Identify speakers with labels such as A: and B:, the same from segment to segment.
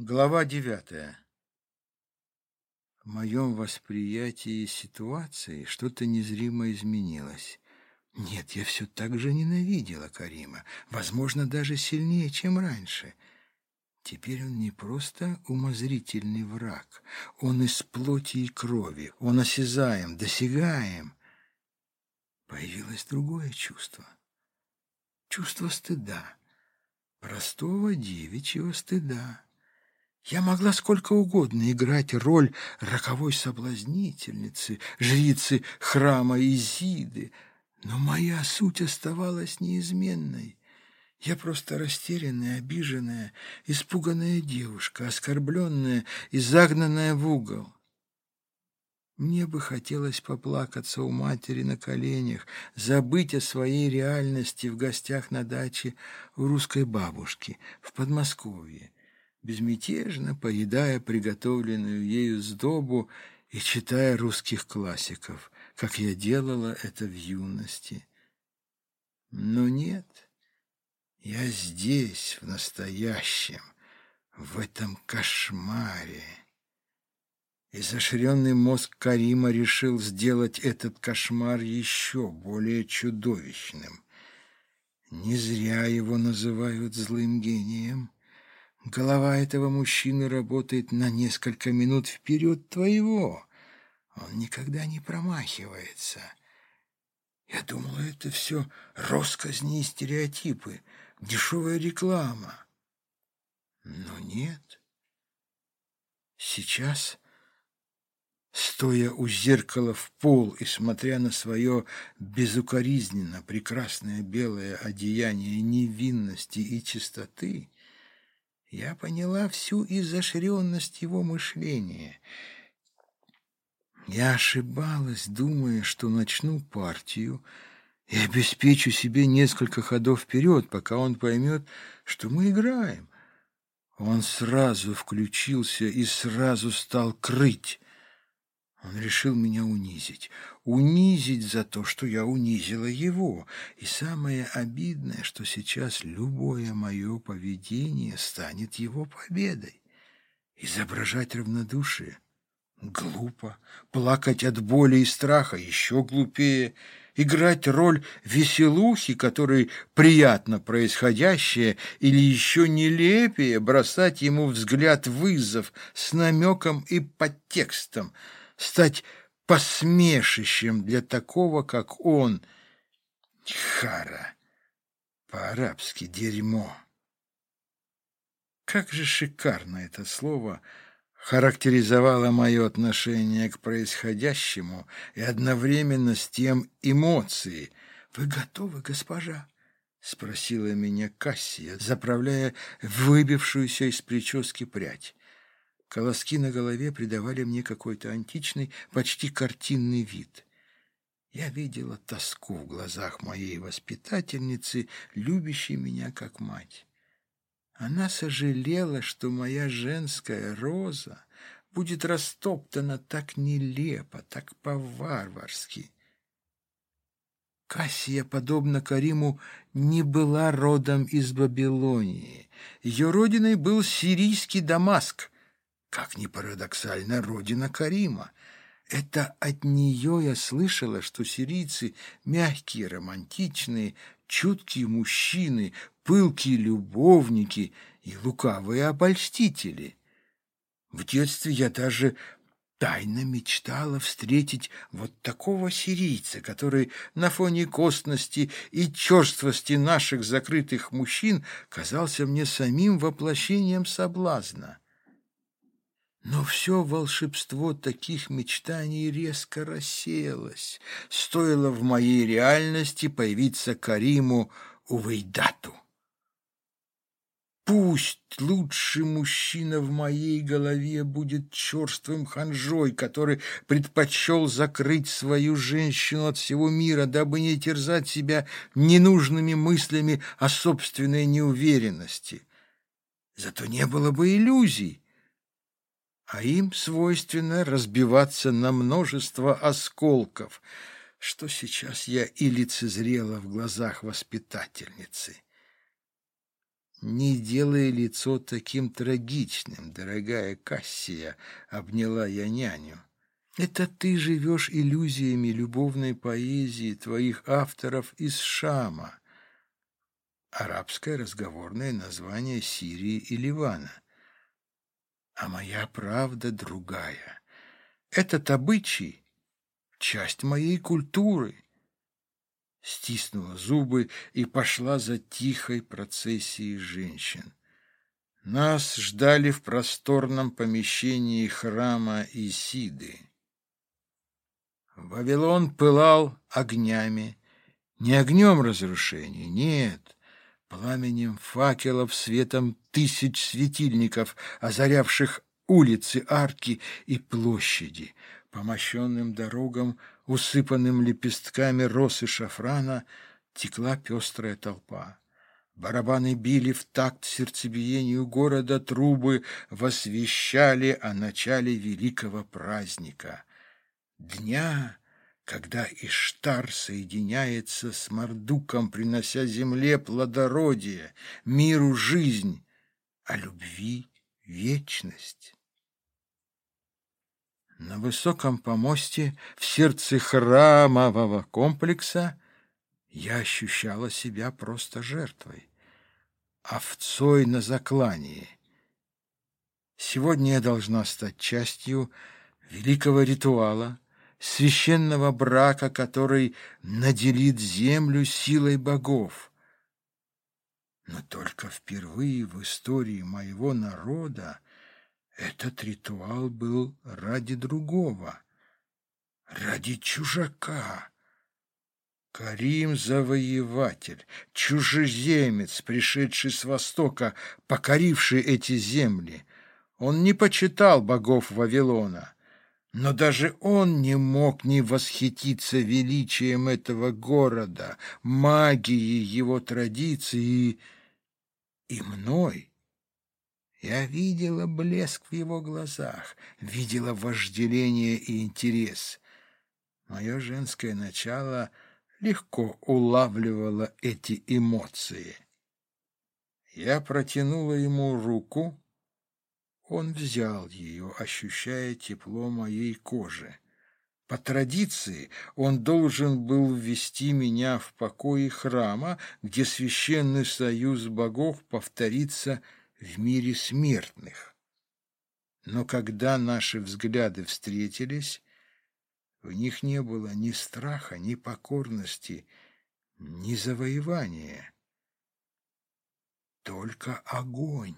A: Глава девятая. В моем восприятии ситуации что-то незримо изменилось. Нет, я все так же ненавидела Карима, возможно, даже сильнее, чем раньше. Теперь он не просто умозрительный враг, он из плоти и крови, он осязаем, досягаем. Появилось другое чувство. Чувство стыда, простого девичьего стыда. Я могла сколько угодно играть роль роковой соблазнительницы, жрицы храма Изиды, но моя суть оставалась неизменной. Я просто растерянная, обиженная, испуганная девушка, оскорбленная и загнанная в угол. Мне бы хотелось поплакаться у матери на коленях, забыть о своей реальности в гостях на даче у русской бабушки в Подмосковье безмятежно поедая приготовленную ею сдобу и читая русских классиков, как я делала это в юности. Но нет, я здесь, в настоящем, в этом кошмаре. Изощренный мозг Карима решил сделать этот кошмар еще более чудовищным. Не зря его называют злым гением. Голова этого мужчины работает на несколько минут вперед твоего. Он никогда не промахивается. Я думала, это все росказни и стереотипы, дешевая реклама. Но нет. Сейчас, стоя у зеркала в пол и смотря на свое безукоризненно прекрасное белое одеяние невинности и чистоты, я поняла всю изощренность его мышления. Я ошибалась, думая, что начну партию и обеспечу себе несколько ходов вперед, пока он поймет, что мы играем. Он сразу включился и сразу стал крыть. Он решил меня унизить. Унизить за то, что я унизила его. И самое обидное, что сейчас любое мое поведение станет его победой. Изображать равнодушие — глупо. Плакать от боли и страха — еще глупее. Играть роль веселухи, которой приятно происходящее, или еще нелепее бросать ему взгляд вызов с намеком и подтекстом — стать посмешищем для такого, как он. Хара, по-арабски дерьмо. Как же шикарно это слово характеризовало мое отношение к происходящему и одновременно с тем эмоции. «Вы готовы, госпожа?» — спросила меня Кассия, заправляя выбившуюся из прически прядь. Колоски на голове придавали мне какой-то античный, почти картинный вид. Я видела тоску в глазах моей воспитательницы, любящей меня как мать. Она сожалела, что моя женская роза будет растоптана так нелепо, так по-варварски. Кассия, подобно Кариму, не была родом из Вавилонии. Ее родиной был сирийский Дамаск — как ни парадоксально, родина Карима. Это от нее я слышала, что сирийцы мягкие, романтичные, чуткие мужчины, пылкие любовники и лукавые обольстители. В детстве я даже тайно мечтала встретить вот такого сирийца, который на фоне костности и черствости наших закрытых мужчин казался мне самим воплощением соблазна. Но все волшебство таких мечтаний резко рассеялось. Стоило в моей реальности появиться Кариму Увейдату. Пусть лучший мужчина в моей голове будет черствым ханжой, который предпочел закрыть свою женщину от всего мира, дабы не терзать себя ненужными мыслями о собственной неуверенности. Зато не было бы иллюзий а им свойственно разбиваться на множество осколков, что сейчас я и лицезрела в глазах воспитательницы. «Не делай лицо таким трагичным, дорогая Кассия», — обняла я няню. «Это ты живешь иллюзиями любовной поэзии твоих авторов из Шама». Арабское разговорное название Сирии и Ливана. А моя правда другая. Этот обычай — часть моей культуры стиснула зубы и пошла за тихой процессией женщин. Нас ждали в просторном помещении храма Исиды. Вавилон пылал огнями, не огнем разрушения, нет, пламенем факелов, светом тысяч светильников, озарявших улицы, арки и площади, по мощенным дорогам усыпанным лепестками росы шафрана, текла пестрая толпа. Барабаны били в такт сердцебиению города, трубы восвещали о начале великого праздника. Дня, когда Иштар соединяется с Мардуком, принося земле плодородие, миру жизнь, а любви вечность. На высоком помосте в сердце храмового комплекса я ощущала себя просто жертвой, овцой на заклании. Сегодня я должна стать частью великого ритуала, священного брака, который наделит землю силой богов. Но только впервые в истории моего народа этот ритуал был ради другого, ради чужака. Карим — завоеватель, чужеземец, пришедший с востока, покоривший эти земли. Он не почитал богов Вавилона, но даже он не мог не восхититься величием этого города, магией его традиций и мной. Я видела блеск в его глазах, видела вожделение и интерес. Мое женское начало легко улавливало эти эмоции. Я протянула ему руку. Он взял ее, ощущая тепло моей кожи. По традиции он должен был ввести меня в покои храма, где священный союз богов повторится в мире смертных. Но когда наши взгляды встретились, в них не было ни страха, ни покорности, ни завоевания. Только огонь.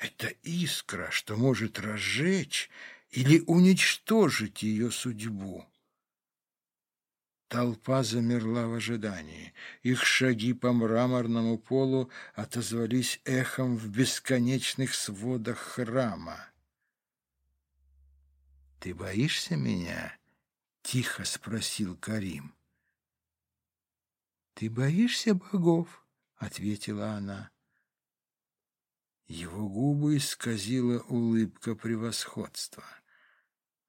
A: Это искра, что может разжечь или уничтожить ее судьбу. Толпа замерла в ожидании. Их шаги по мраморному полу отозвались эхом в бесконечных сводах храма. «Ты боишься меня?» — тихо спросил Карим. «Ты боишься богов?» — ответила она. Его губы исказила улыбка превосходства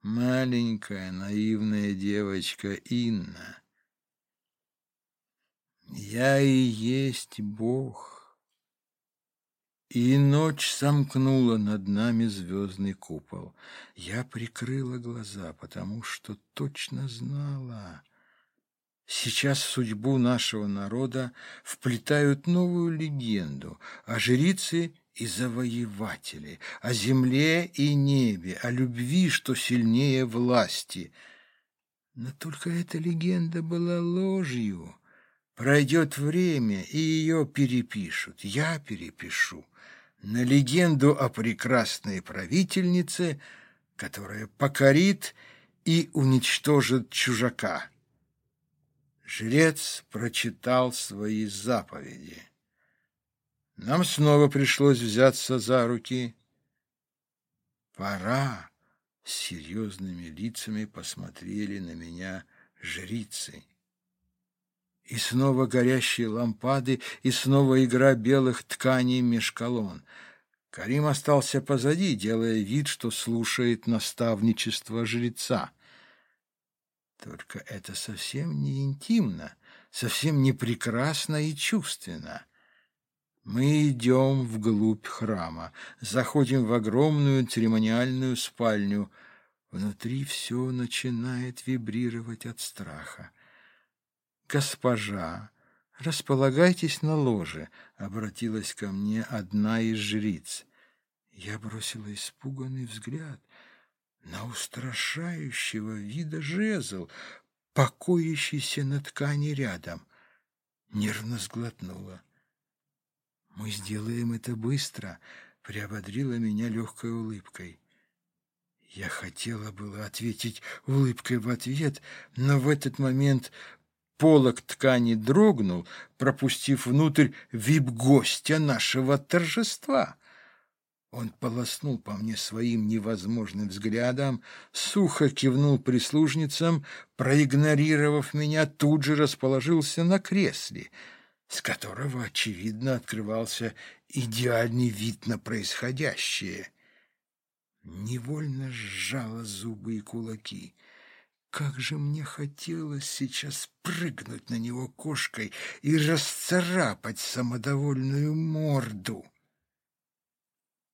A: маленькая наивная девочка Инна. Я и есть Бог. И ночь сомкнула над нами звездный купол. Я прикрыла глаза, потому что точно знала. Сейчас в судьбу нашего народа вплетают новую легенду о жрице и завоеватели, о земле и небе, о любви, что сильнее власти. Но только эта легенда была ложью. Пройдет время, и ее перепишут. Я перепишу на легенду о прекрасной правительнице, которая покорит и уничтожит чужака. Жрец прочитал свои заповеди. Нам снова пришлось взяться за руки. «Пора!» — с серьезными лицами посмотрели на меня жрицы. И снова горящие лампады, и снова игра белых тканей меж колонн. Карим остался позади, делая вид, что слушает наставничество жреца. Только это совсем не интимно, совсем не прекрасно и чувственно. Мы идем вглубь храма, заходим в огромную церемониальную спальню. Внутри все начинает вибрировать от страха. «Госпожа, располагайтесь на ложе», — обратилась ко мне одна из жриц. Я бросила испуганный взгляд на устрашающего вида жезл, покоящийся на ткани рядом. Нервно сглотнула. «Мы сделаем это быстро», — приободрила меня легкой улыбкой. Я хотела было ответить улыбкой в ответ, но в этот момент полок ткани дрогнул, пропустив внутрь вип-гостя нашего торжества. Он полоснул по мне своим невозможным взглядом, сухо кивнул прислужницам, проигнорировав меня, тут же расположился на кресле, с которого, очевидно, открывался идеальный вид на происходящее. Невольно сжала зубы и кулаки. Как же мне хотелось сейчас прыгнуть на него кошкой и расцарапать самодовольную морду.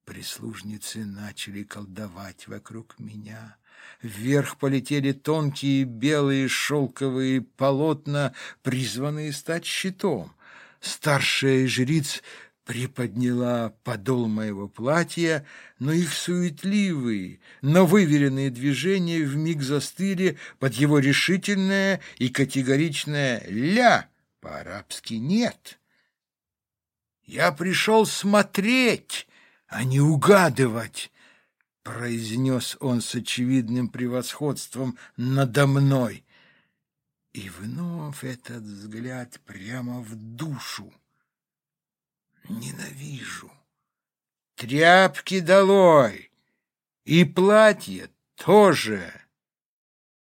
A: Прислужницы начали колдовать вокруг меня. Вверх полетели тонкие белые шелковые полотна, призванные стать щитом. Старшая из жриц приподняла подол моего платья, но их суетливые, но выверенные движения вмиг застыли под его решительное и категоричное «ля», по-арабски «нет». «Я пришел смотреть!» а не угадывать, — произнес он с очевидным превосходством надо мной. И вновь этот взгляд прямо в душу. Ненавижу. Тряпки долой! И платье тоже!